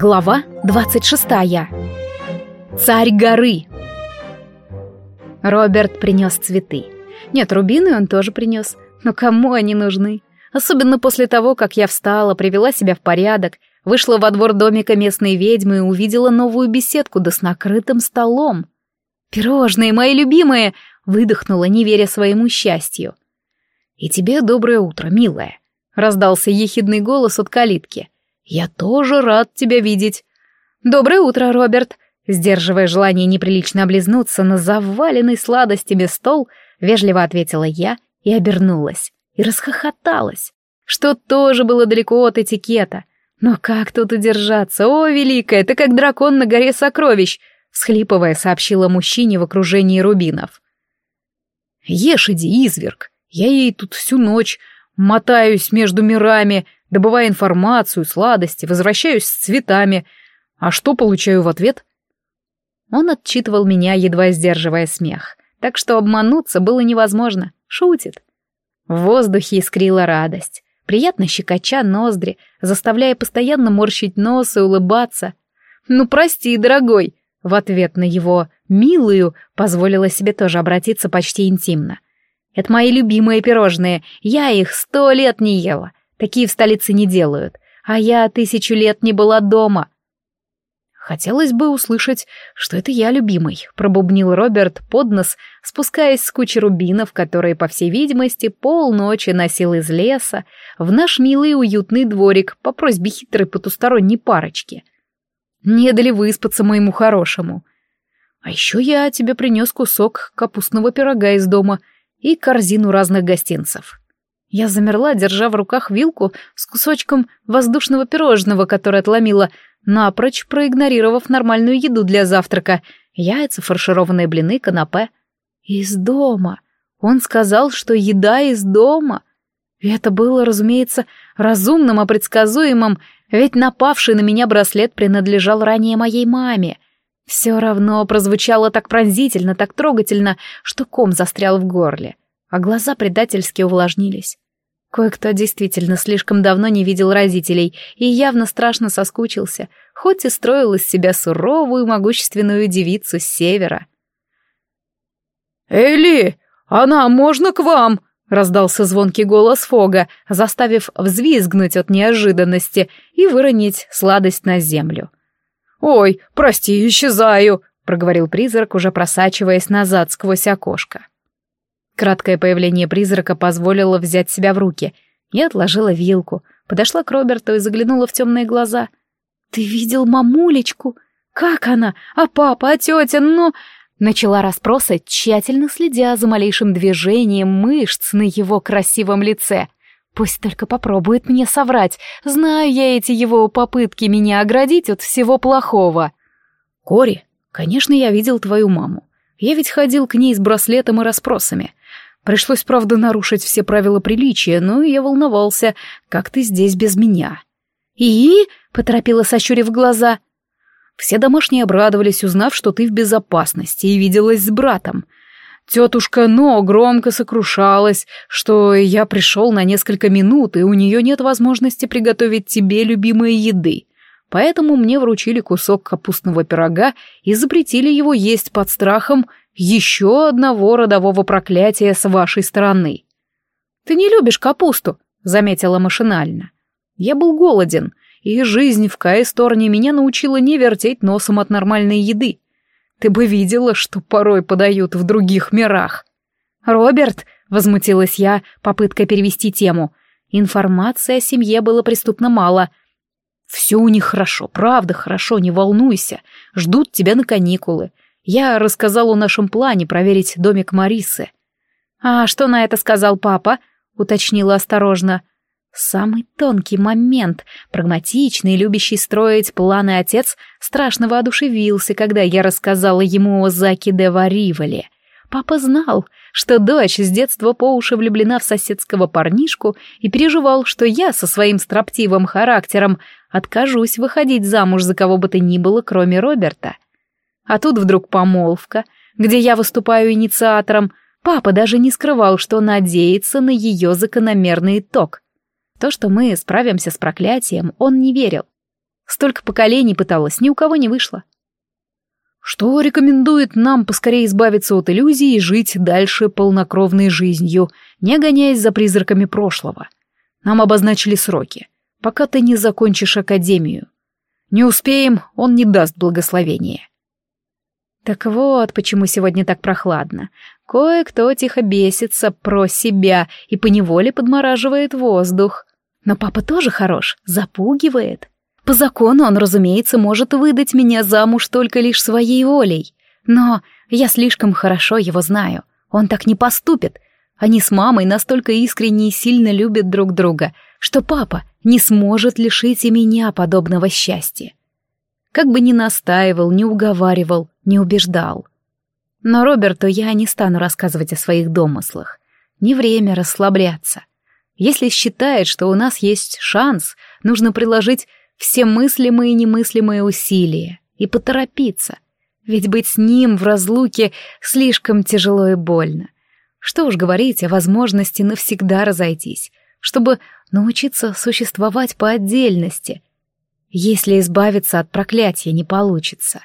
Глава 26. Царь горы. Роберт принес цветы. Нет, рубины он тоже принес. Но кому они нужны? Особенно после того, как я встала, привела себя в порядок, вышла во двор домика местной ведьмы и увидела новую беседку, да с накрытым столом. «Пирожные, мои любимые!» — выдохнула, не веря своему счастью. «И тебе доброе утро, милая!» — раздался ехидный голос от калитки — «Я тоже рад тебя видеть!» «Доброе утро, Роберт!» Сдерживая желание неприлично облизнуться на заваленный сладостями стол, вежливо ответила я и обернулась, и расхохоталась, что тоже было далеко от этикета. Но как тут удержаться? О, великая, ты как дракон на горе сокровищ, всхлипывая, сообщила мужчине в окружении рубинов. Ешь, иди, изверг. Я ей тут всю ночь мотаюсь между мирами, добывая информацию, сладости, возвращаюсь с цветами. А что получаю в ответ? Он отчитывал меня, едва сдерживая смех. Так что обмануться было невозможно. Шутит. В воздухе искрила радость, приятно щекоча ноздри, заставляя постоянно морщить нос и улыбаться. «Ну, прости, дорогой!» В ответ на его «милую» позволила себе тоже обратиться почти интимно. «Это мои любимые пирожные. Я их сто лет не ела. Такие в столице не делают. А я тысячу лет не была дома. Хотелось бы услышать, что это я любимый, пробубнил Роберт под нос, спускаясь с кучи рубинов, которые, по всей видимости, полночи носил из леса в наш милый уютный дворик по просьбе хитрой потусторонней парочки. Не дали выспаться моему хорошему. А еще я тебе принес кусок капустного пирога из дома и корзину разных гостинцев. Я замерла, держа в руках вилку с кусочком воздушного пирожного, которое отломила, напрочь проигнорировав нормальную еду для завтрака, яйца, фаршированные блины, канапе. Из дома. Он сказал, что еда из дома. И это было, разумеется, разумным и предсказуемым, ведь напавший на меня браслет принадлежал ранее моей маме. Все равно прозвучало так пронзительно, так трогательно, что ком застрял в горле. — а глаза предательски увлажнились. Кое-кто действительно слишком давно не видел родителей и явно страшно соскучился, хоть и строил из себя суровую могущественную девицу с севера. «Эли, она можно к вам?» — раздался звонкий голос Фога, заставив взвизгнуть от неожиданности и выронить сладость на землю. «Ой, прости, исчезаю!» — проговорил призрак, уже просачиваясь назад сквозь окошко. Краткое появление призрака позволило взять себя в руки. Я отложила вилку, подошла к Роберту и заглянула в темные глаза. «Ты видел мамулечку? Как она? А папа, а тетя, ну...» Начала расспросы, тщательно следя за малейшим движением мышц на его красивом лице. Пусть только попробует мне соврать. Знаю я эти его попытки меня оградить от всего плохого. «Кори, конечно, я видел твою маму. Я ведь ходил к ней с браслетом и расспросами. Пришлось, правда, нарушить все правила приличия, но я волновался, как ты здесь без меня. «И?» — поторопила, сощурив глаза. Все домашние обрадовались, узнав, что ты в безопасности и виделась с братом. Тетушка Но громко сокрушалась, что я пришел на несколько минут, и у нее нет возможности приготовить тебе любимые еды. Поэтому мне вручили кусок капустного пирога и запретили его есть под страхом, еще одного родового проклятия с вашей стороны. Ты не любишь капусту, заметила машинально. Я был голоден, и жизнь в Каесторне меня научила не вертеть носом от нормальной еды. Ты бы видела, что порой подают в других мирах. Роберт, возмутилась я, попытка перевести тему. Информации о семье было преступно мало. Все у них хорошо, правда хорошо, не волнуйся. Ждут тебя на каникулы. Я рассказал о нашем плане проверить домик Марисы. «А что на это сказал папа?» — уточнила осторожно. Самый тонкий момент, прагматичный, любящий строить планы отец, страшно воодушевился, когда я рассказала ему о Заке де Варивале. Папа знал, что дочь с детства по уши влюблена в соседского парнишку и переживал, что я со своим строптивым характером откажусь выходить замуж за кого бы то ни было, кроме Роберта. — а тут вдруг помолвка, где я выступаю инициатором. Папа даже не скрывал, что надеется на ее закономерный итог. То, что мы справимся с проклятием, он не верил. Столько поколений пыталось, ни у кого не вышло. Что рекомендует нам поскорее избавиться от иллюзий и жить дальше полнокровной жизнью, не гоняясь за призраками прошлого. Нам обозначили сроки. Пока ты не закончишь академию. Не успеем, он не даст благословения. Так вот, почему сегодня так прохладно. Кое-кто тихо бесится про себя и поневоле подмораживает воздух. Но папа тоже хорош, запугивает. По закону он, разумеется, может выдать меня замуж только лишь своей волей. Но я слишком хорошо его знаю. Он так не поступит. Они с мамой настолько искренне и сильно любят друг друга, что папа не сможет лишить и меня подобного счастья как бы ни настаивал, не уговаривал, не убеждал. Но Роберту я не стану рассказывать о своих домыслах. Не время расслабляться. Если считает, что у нас есть шанс, нужно приложить все мыслимые и немыслимые усилия и поторопиться. Ведь быть с ним в разлуке слишком тяжело и больно. Что уж говорить о возможности навсегда разойтись, чтобы научиться существовать по отдельности, если избавиться от проклятия не получится.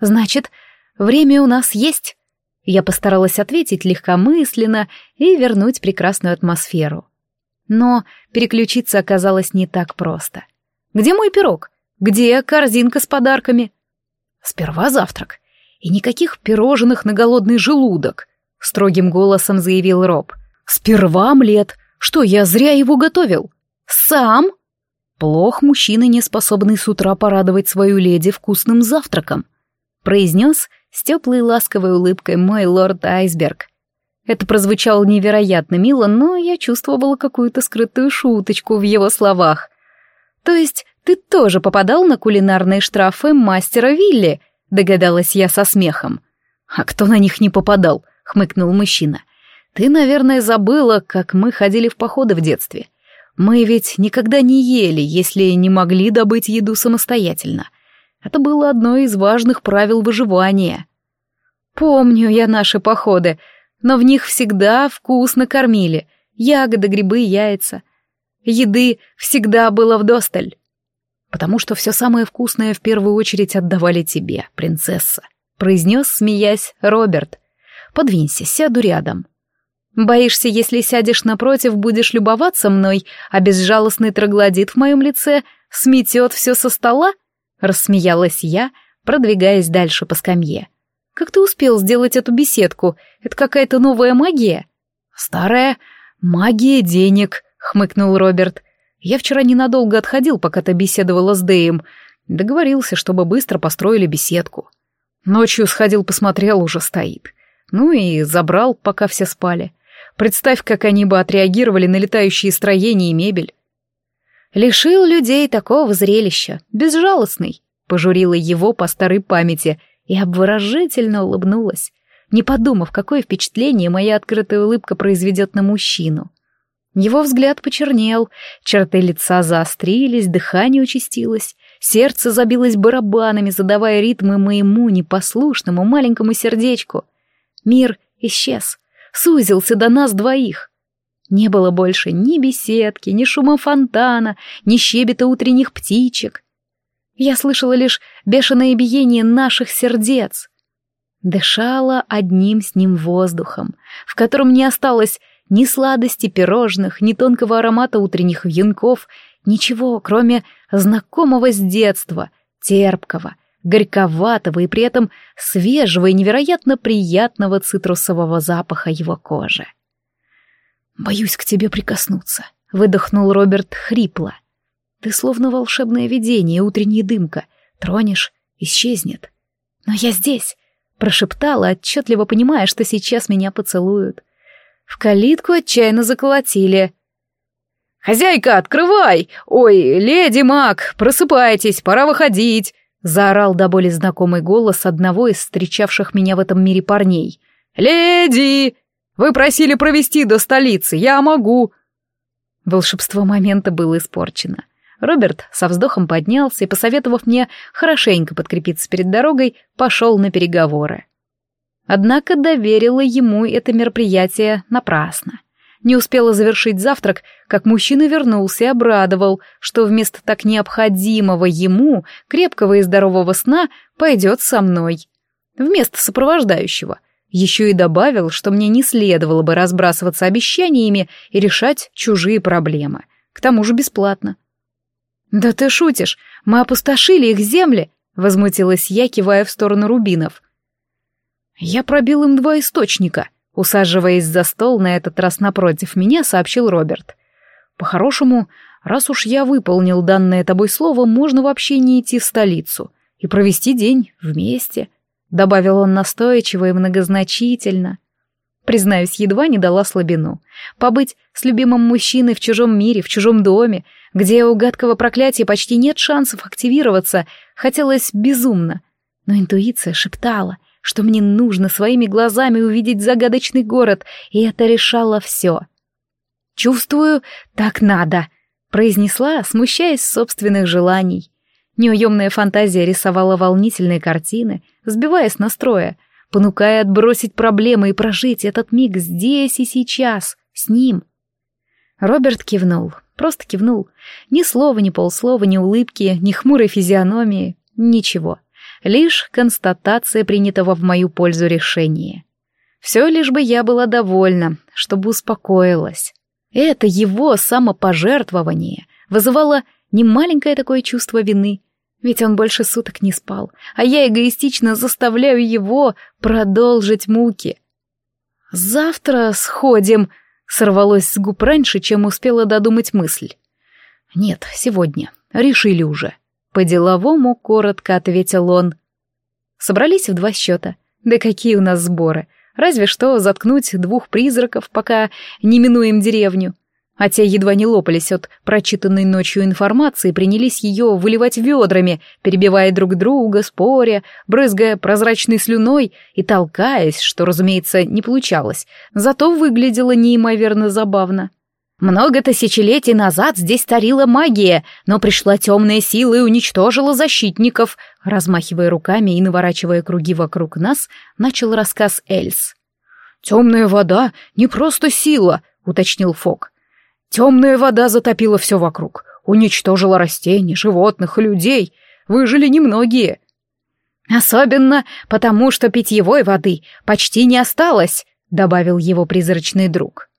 «Значит, время у нас есть?» Я постаралась ответить легкомысленно и вернуть прекрасную атмосферу. Но переключиться оказалось не так просто. «Где мой пирог? Где корзинка с подарками?» «Сперва завтрак. И никаких пирожных на голодный желудок», — строгим голосом заявил Роб. «Сперва омлет. Что, я зря его готовил?» «Сам?» Плох мужчина, не способный с утра порадовать свою леди вкусным завтраком, произнес с теплой ласковой улыбкой мой лорд Айсберг. Это прозвучало невероятно мило, но я чувствовала какую-то скрытую шуточку в его словах. То есть ты тоже попадал на кулинарные штрафы мастера Вилли, догадалась я со смехом. А кто на них не попадал? хмыкнул мужчина. Ты, наверное, забыла, как мы ходили в походы в детстве. Мы ведь никогда не ели, если не могли добыть еду самостоятельно. Это было одно из важных правил выживания. Помню я наши походы, но в них всегда вкусно кормили. Ягоды, грибы, яйца. Еды всегда было вдосталь. Потому что все самое вкусное в первую очередь отдавали тебе, принцесса, произнес, смеясь, Роберт. Подвинься, сяду рядом. Боишься, если сядешь напротив, будешь любоваться мной, а безжалостный троглодит в моем лице сметет все со стола?» Рассмеялась я, продвигаясь дальше по скамье. «Как ты успел сделать эту беседку? Это какая-то новая магия?» «Старая магия денег», — хмыкнул Роберт. «Я вчера ненадолго отходил, пока ты беседовала с Дэем. Договорился, чтобы быстро построили беседку. Ночью сходил, посмотрел, уже стоит. Ну и забрал, пока все спали». Представь, как они бы отреагировали на летающие строения и мебель. «Лишил людей такого зрелища, безжалостный», — пожурила его по старой памяти и обворожительно улыбнулась, не подумав, какое впечатление моя открытая улыбка произведет на мужчину. Его взгляд почернел, черты лица заострились, дыхание участилось, сердце забилось барабанами, задавая ритмы моему непослушному маленькому сердечку. Мир исчез, сузился до нас двоих. Не было больше ни беседки, ни шума фонтана, ни щебета утренних птичек. Я слышала лишь бешеное биение наших сердец. Дышала одним с ним воздухом, в котором не осталось ни сладости пирожных, ни тонкого аромата утренних вьюнков, ничего, кроме знакомого с детства, терпкого, горьковатого и при этом свежего и невероятно приятного цитрусового запаха его кожи. «Боюсь к тебе прикоснуться», — выдохнул Роберт хрипло. «Ты словно волшебное видение, утренняя дымка. Тронешь — исчезнет. Но я здесь», — прошептала, отчетливо понимая, что сейчас меня поцелуют. В калитку отчаянно заколотили. «Хозяйка, открывай! Ой, леди Мак, просыпайтесь, пора выходить!» Заорал до боли знакомый голос одного из встречавших меня в этом мире парней. «Леди! Вы просили провести до столицы, я могу!» Волшебство момента было испорчено. Роберт со вздохом поднялся и, посоветовав мне хорошенько подкрепиться перед дорогой, пошел на переговоры. Однако доверила ему это мероприятие напрасно. Не успела завершить завтрак, как мужчина вернулся и обрадовал, что вместо так необходимого ему крепкого и здорового сна пойдет со мной. Вместо сопровождающего. Еще и добавил, что мне не следовало бы разбрасываться обещаниями и решать чужие проблемы. К тому же бесплатно. «Да ты шутишь! Мы опустошили их земли!» — возмутилась я, кивая в сторону рубинов. «Я пробил им два источника», Усаживаясь за стол, на этот раз напротив меня сообщил Роберт. «По-хорошему, раз уж я выполнил данное тобой слово, можно вообще не идти в столицу и провести день вместе», — добавил он настойчиво и многозначительно. Признаюсь, едва не дала слабину. Побыть с любимым мужчиной в чужом мире, в чужом доме, где у гадкого проклятия почти нет шансов активироваться, хотелось безумно. Но интуиция шептала — что мне нужно своими глазами увидеть загадочный город, и это решало все. «Чувствую, так надо», — произнесла, смущаясь собственных желаний. Неуемная фантазия рисовала волнительные картины, сбиваясь настроя, понукая отбросить проблемы и прожить этот миг здесь и сейчас, с ним. Роберт кивнул, просто кивнул. Ни слова, ни полслова, ни улыбки, ни хмурой физиономии, ничего. — лишь констатация принятого в мою пользу решения. Все лишь бы я была довольна, чтобы успокоилась. Это его самопожертвование вызывало немаленькое такое чувство вины, ведь он больше суток не спал, а я эгоистично заставляю его продолжить муки. «Завтра сходим», — сорвалось с губ раньше, чем успела додумать мысль. «Нет, сегодня. Решили уже. По-деловому коротко ответил он. Собрались в два счета. Да какие у нас сборы. Разве что заткнуть двух призраков, пока не минуем деревню. А те едва не лопались от прочитанной ночью информации, принялись ее выливать ведрами, перебивая друг друга, споря, брызгая прозрачной слюной и толкаясь, что, разумеется, не получалось, зато выглядело неимоверно забавно. Много тысячелетий назад здесь царила магия, но пришла темная сила и уничтожила защитников. Размахивая руками и наворачивая круги вокруг нас, начал рассказ Эльс. «Темная вода — не просто сила», — уточнил Фок. «Темная вода затопила все вокруг, уничтожила растений, животных и людей. Выжили немногие». «Особенно потому, что питьевой воды почти не осталось», — добавил его призрачный друг.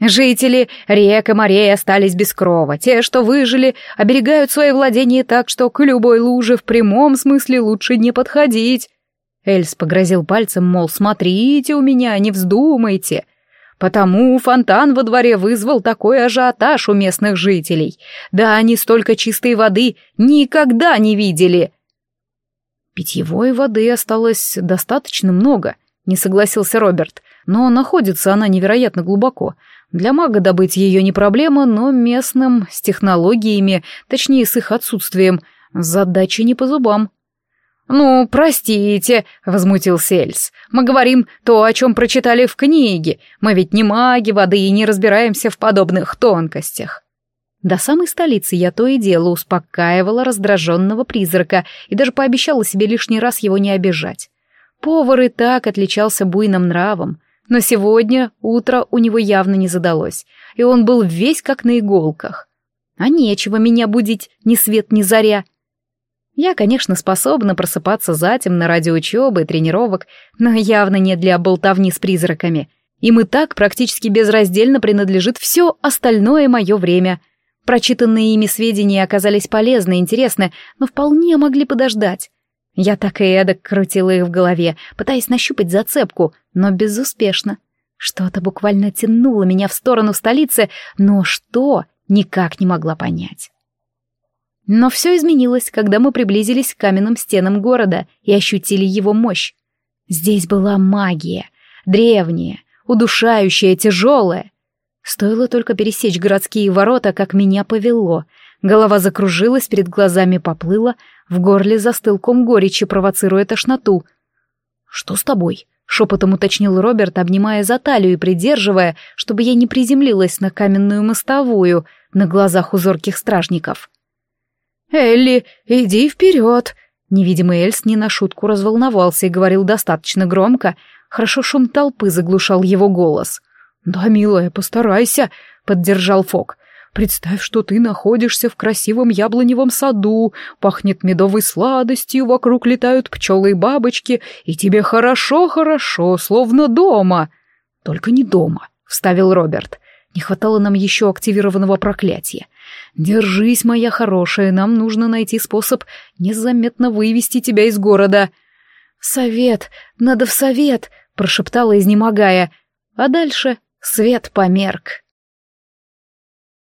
Жители рек и морей остались без крова. Те, что выжили, оберегают свои владения так, что к любой луже в прямом смысле лучше не подходить. Эльс погрозил пальцем, мол, смотрите у меня, не вздумайте. Потому фонтан во дворе вызвал такой ажиотаж у местных жителей. Да они столько чистой воды никогда не видели. Питьевой воды осталось достаточно много, не согласился Роберт, но находится она невероятно глубоко. Для мага добыть ее не проблема, но местным, с технологиями, точнее с их отсутствием, задача не по зубам. «Ну, простите», — возмутился Эльс. «Мы говорим то, о чем прочитали в книге. Мы ведь не маги воды и не разбираемся в подобных тонкостях». До самой столицы я то и дело успокаивала раздраженного призрака и даже пообещала себе лишний раз его не обижать. Повар и так отличался буйным нравом, но сегодня утро у него явно не задалось, и он был весь как на иголках. А нечего меня будить ни свет ни заря. Я, конечно, способна просыпаться затемно ради учебы и тренировок, но явно не для болтовни с призраками. Им и так практически безраздельно принадлежит все остальное мое время. Прочитанные ими сведения оказались полезны и интересны, но вполне могли подождать. Я так и эдак крутила их в голове, пытаясь нащупать зацепку, но безуспешно. Что-то буквально тянуло меня в сторону столицы, но что, никак не могла понять. Но все изменилось, когда мы приблизились к каменным стенам города и ощутили его мощь. Здесь была магия, древняя, удушающая, тяжелая. Стоило только пересечь городские ворота, как меня повело — Голова закружилась, перед глазами поплыла, в горле застыл ком горечи, провоцируя тошноту. «Что с тобой?» — шепотом уточнил Роберт, обнимая за талию и придерживая, чтобы я не приземлилась на каменную мостовую на глазах узорких стражников. «Элли, иди вперед!» Невидимый Эльс не на шутку разволновался и говорил достаточно громко, хорошо шум толпы заглушал его голос. «Да, милая, постарайся!» — поддержал Фок. Представь, что ты находишься в красивом яблоневом саду, пахнет медовой сладостью, вокруг летают пчелы и бабочки, и тебе хорошо-хорошо, словно дома. Только не дома, вставил Роберт. Не хватало нам еще активированного проклятия. «Держись, моя хорошая, нам нужно найти способ незаметно вывести тебя из города». «Совет! Надо в совет!» — прошептала, изнемогая. А дальше свет померк.